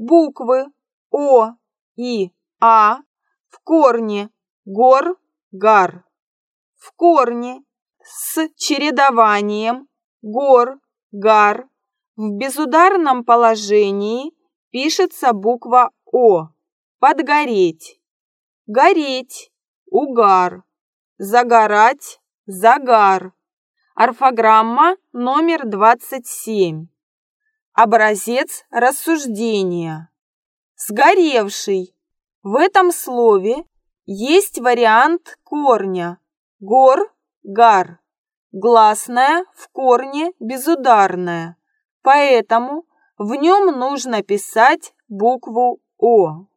Буквы О и А в корне гор, гар. В корне с чередованием гор, гар в безударном положении пишется буква О. Подгореть. Гореть. Угар. Загорать. Загар. Орфограмма номер 27. Образец рассуждения. Сгоревший. В этом слове есть вариант корня гор, гар. Гласная в корне безударная, поэтому в нем нужно писать букву О.